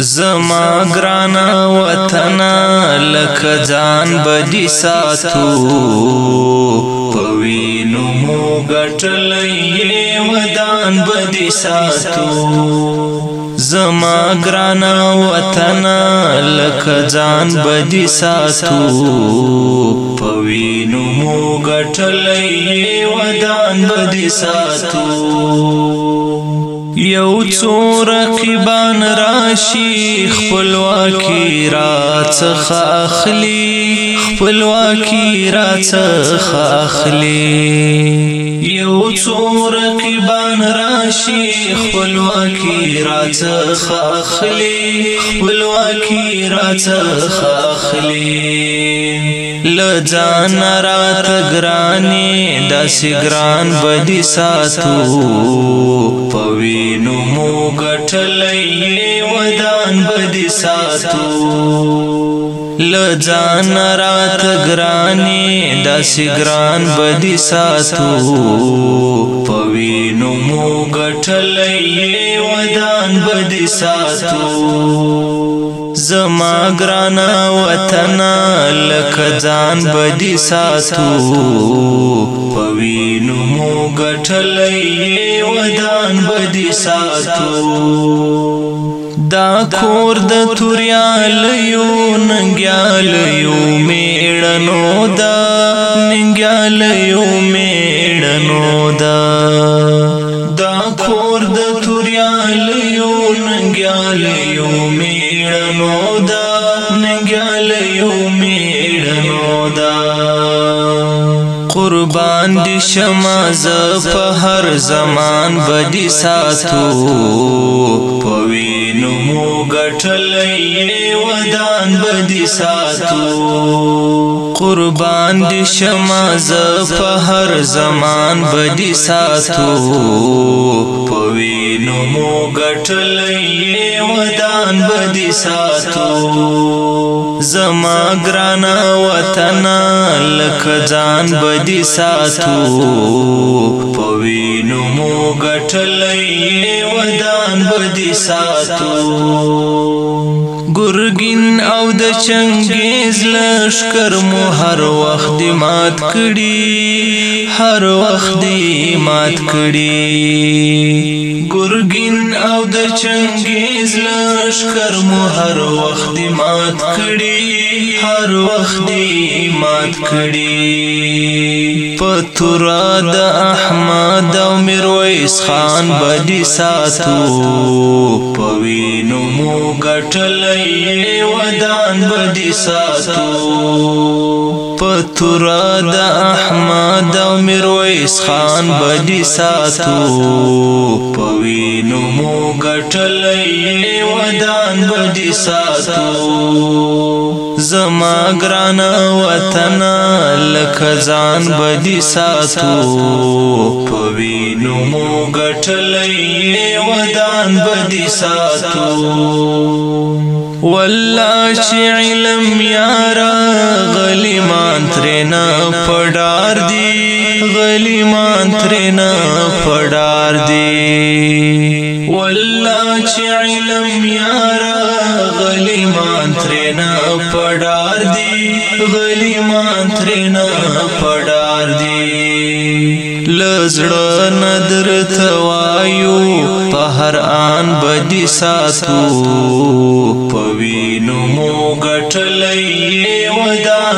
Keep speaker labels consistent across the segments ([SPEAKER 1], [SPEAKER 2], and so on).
[SPEAKER 1] زما ګران وطن لکه ځان بدی ساتو پوینو مو ګټلې ودان بدی ساتو زما ګران وطن لکه ځان بدی ساتو پوینو مو ګټلې ودان بدی ساتو یو څو رقیبان راشي خپلواکي را څخه اخلي خپلواکي را څخه اخلي یو څو رقیبان راشي خپلواکي را څخه اخلي خپلواکي را څخه اخلي لځان رات ګرانی د سګران بدی ساتو پوینو مو غټلې ودان بدی ساتو لځان رات ګرانی داس ګران بدی ساتو پوینو مو غټلې ودان بدی ساتو زما ګران وطن لکه ځان بدی ساتو پوینو مو غټلې ودان بدی ساتو دا کور د توریال یو ننګیال یو میړنو دا ننګیال یو میړنو دا دا کور د توریال یو ننګیال یو میړنو دا ننګیال یو میړنو دا قربان دي شمازه په هر زمان بدی ساتو پوي مو ګټلې ودان بدې ساتو قربان دي شما ز په هر زمان بدی ساتو پوینو مو غټلې ودان بدی ساتو زما ګرانا وطن لک ځان بدی ساتو پوینو مو غټلې ودان بدی ساتو ګرګین او د چنګیز لشکر مو هر وخت مات کړي هر وخت مات کړي ګرګین او د چنګیز لشکر مو هر وخت مات کړي هر وخت دی مات کړي پتورا د احمد او میرویس خان باندې ساتو پوینو مو ګټلې ودان باندې ساتو پتورا د احمد او میرویس خان بدی ساتو پوینو مو ګټلې ودان بدی ساتو زما ګران وطن لکه ځان بدی ساتو پوینو مو ګټلې ودان بدی ساتو والله چې علم یارا غلیمان ترنا پډار دی غلیمان ترنا پډار دی والله چې علم یارا غلیمان ترنا پډار دی غلیمان ترنا پډار دی لزړه ندر توایو په هر آن بدی ساتو پوینو مو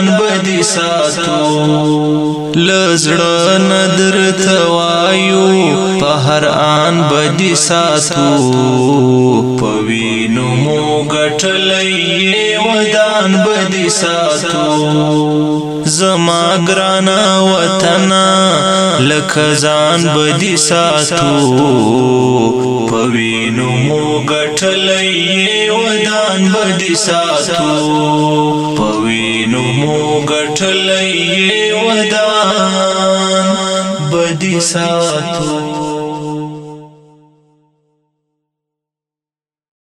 [SPEAKER 1] ځان بدی ساتو لزړه ندر توایو په هر آن بدی ساتو پوینو مو غټلې ودان بدی ساتو زما ګرانا وطن لکه ځان بدی ساتو پوینو مو غټلې ځان بډې ساتو پوینو مو ګټلې ودان بډې ساتو